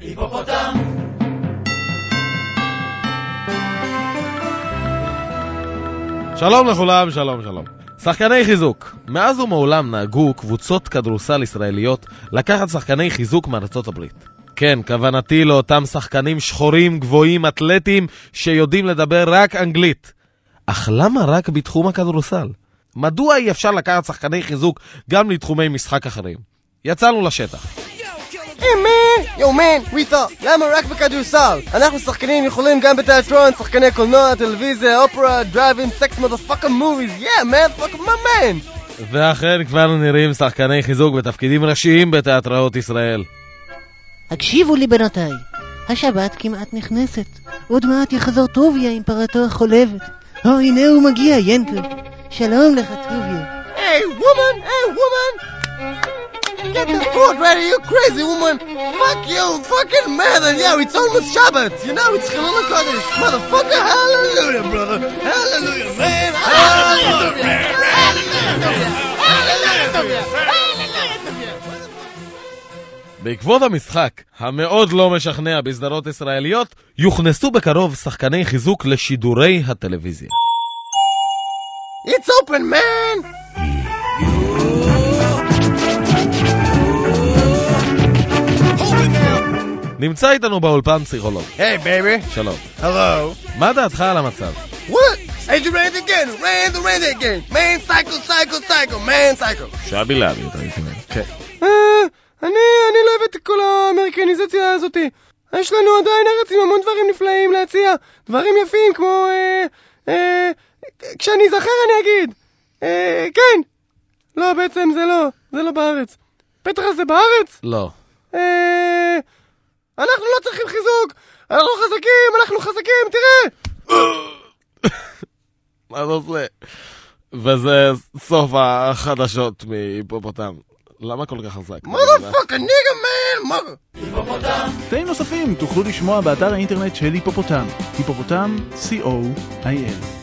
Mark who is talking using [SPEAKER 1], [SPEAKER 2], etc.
[SPEAKER 1] היפופוטם!
[SPEAKER 2] שלום לכולם, שלום שלום. שחקני חיזוק. מאז ומעולם נהגו קבוצות כדורסל ישראליות לקחת שחקני חיזוק מארצות הברית. כן, כוונתי לאותם שחקנים שחורים, גבוהים, אתלטים, שיודעים לדבר רק אנגלית. אך למה רק בתחום הכדורסל? מדוע אי אפשר לקחת שחקני חיזוק גם לתחומי משחק אחרים? יצאנו לשטח.
[SPEAKER 3] Hey man! Yo man! ריטה, למה רק בכדורסל? אנחנו שחקנים יכולים גם בתיאטרון, שחקני קולנוע, טלוויזיה, אופרה, drive-in, sex motherfucker movies, yeah man, fuck me man!
[SPEAKER 2] ואכן כבר נראים שחקני חיזוק בתפקידים ראשיים בתיאטראות ישראל.
[SPEAKER 4] הקשיבו לי בנותיי, השבת כמעט נכנסת, עוד מעט יחזור טוביה עם פרתו החולבת. או הנה הוא מגיע, ינקל. שלום לך, טוביה.
[SPEAKER 3] Hey woman! Hey woman! Get the food ready, you crazy woman! Fuck you, fucking man! And yeah, it's almost Shabbat! You know, it's Chilul Kodesh! Motherfucker, hallelujah, brother! Hallelujah, man! Hallelujah! Hallelujah!
[SPEAKER 2] בעקבות המשחק המאוד לא משכנע בסדרות ישראליות, יוכנסו בקרוב שחקני חיזוק לשידורי הטלוויזיה.
[SPEAKER 3] It's open, man!
[SPEAKER 2] נמצא איתנו באולפן פסיכולוג.
[SPEAKER 3] Hey, baby!
[SPEAKER 2] שלום.
[SPEAKER 3] Hello!
[SPEAKER 2] מה דעתך על המצב?
[SPEAKER 3] What? Hey, you ran it again! Ran the ran it again! Man, cycle, cycle, cycle! Man, cycle!
[SPEAKER 2] שעה. כן.
[SPEAKER 3] אה, אני, לא אוהב את כל האמריקניזציה הזאתי. יש לנו עדיין ארץ עם המון דברים נפלאים להציע. דברים יפים כמו... אה, אה, כשאני אזכר אני אגיד. אה, כן. לא, בעצם זה לא. זה לא בארץ. זה בארץ?
[SPEAKER 2] לא.
[SPEAKER 3] אה, אנחנו לא צריכים חיזוק. אנחנו חזקים, אנחנו חזקים, תראה!
[SPEAKER 2] מה זה עושה? וזה סוף החדשות מהיפופוטם. למה כל כך חזק?
[SPEAKER 3] motherfucker, nigga, man! mother-
[SPEAKER 1] היפופוטם!
[SPEAKER 5] קטעים נוספים תוכלו לשמוע באתר האינטרנט של היפופוטם, היפופוטם, co.il.